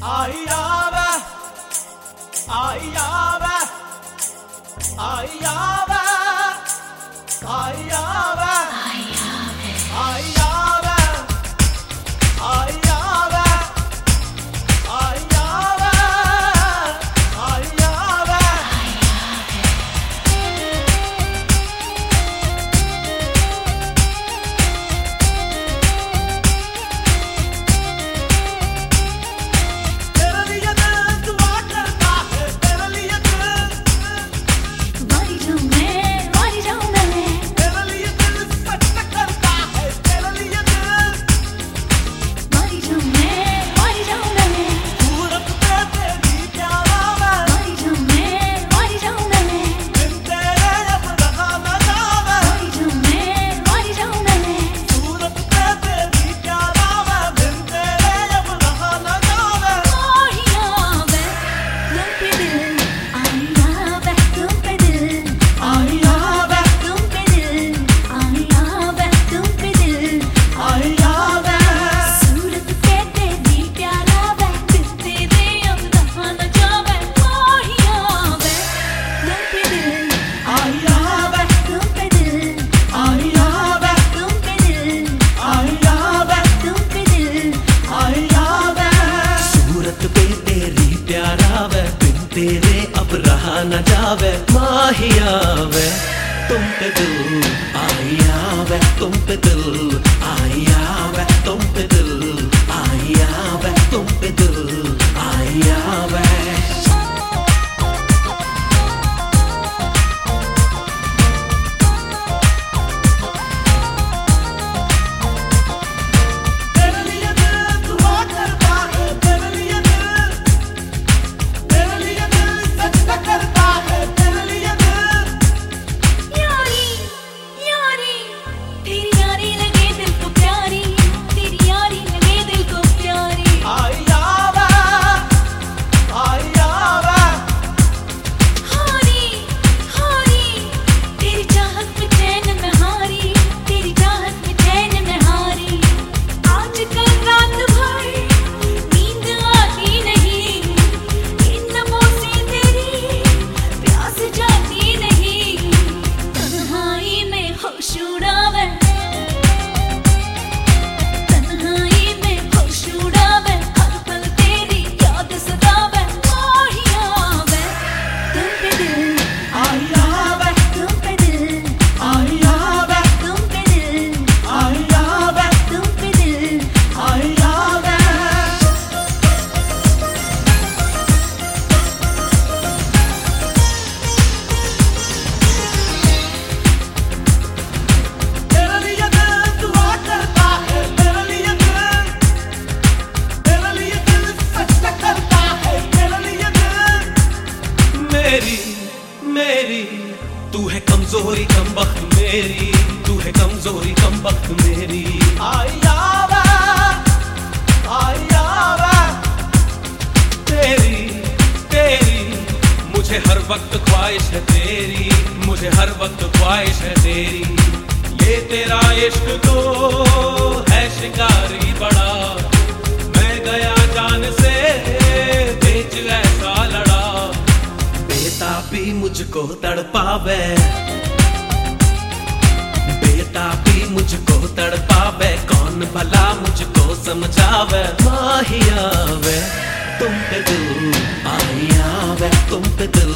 Ay ya be. Ay ya be. Ay ya आवे माही आवे तुम पे दिल आई आवे तुम पे दिल आई आवे तुम पे दिल आई आवे मेरी मेरी। तू है कमज़ोरी, कम वक्त मेरी। तू है कमज़ोरी, कम वक्त मेरी। आया आया तेरी तेरी। मुझे हर वक्त ख्वाहिश है तेरी। मुझे हर वक्त ख्वाहिश है तेरी। ये तेरा इश्क तो है शिकारी बड़ा। भी मुझको तड़पावे। बेटा भी मुझको तड़पावे। कौन भला मुझको समझावे? माही आवे, तुम पे दिल आई आवे, तुम पे दिल